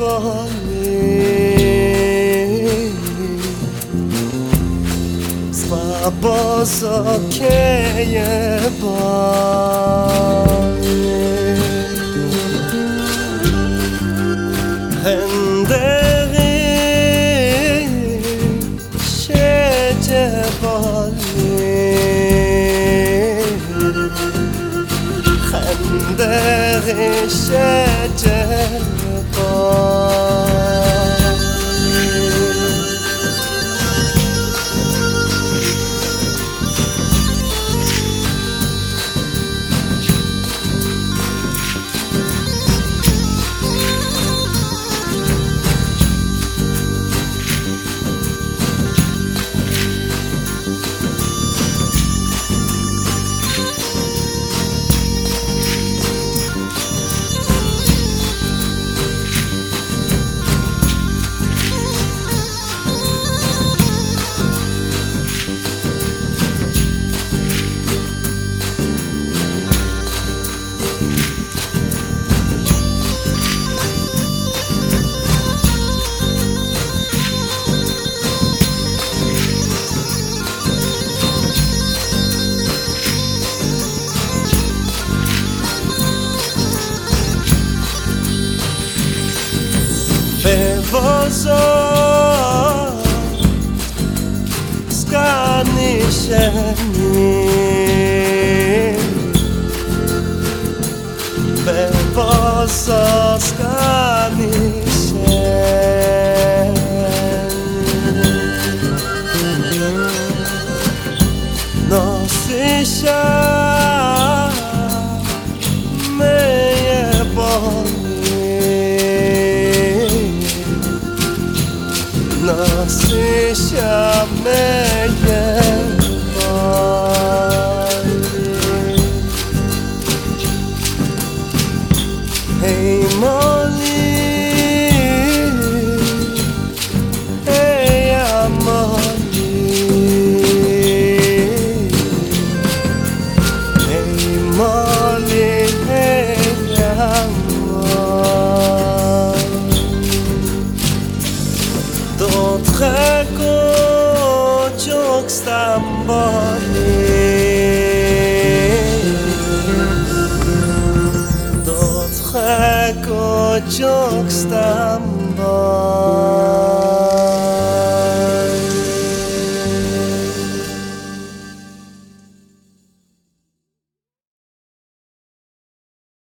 stamboli Spabozo che boli Spabozo che boli Henderi şece boli ζω. Σκάνει με πόσα σκάνει Νοσίσια nasışameye Hey mom Gochok stamboli